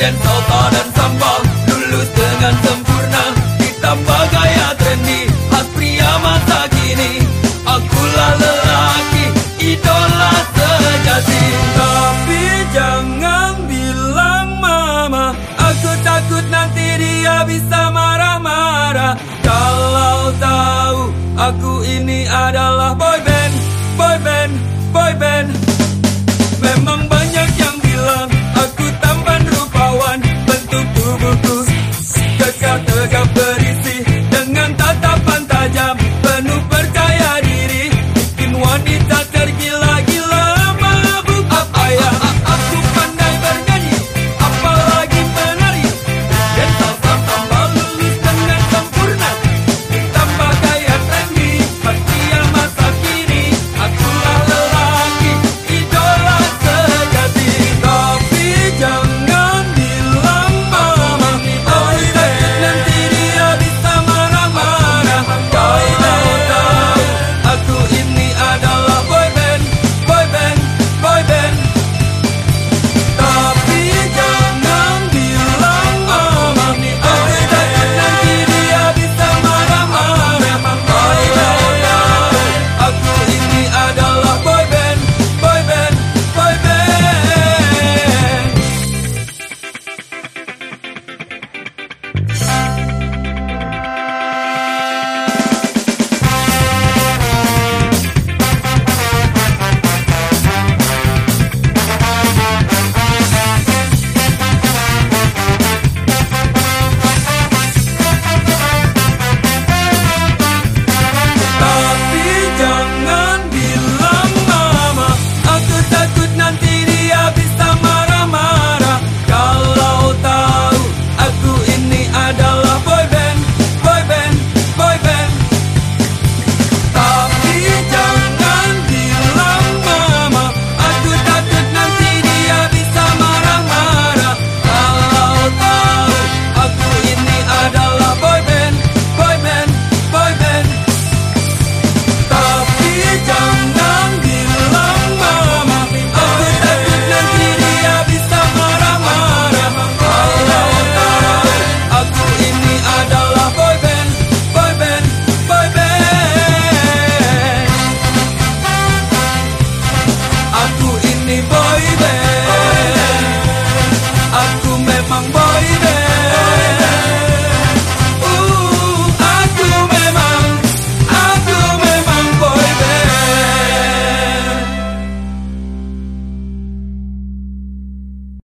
dan soto dan sambal Lulus dengan sempurna Ditambah gaya trendy Khas pria masa kini Akulah lelaki Idola sejati. Tapi jangan bilang mama Aku takut nanti dia bisa marah-marah. Kalau tahu Aku ini adalah boyband Boyband Boyband. Memang up the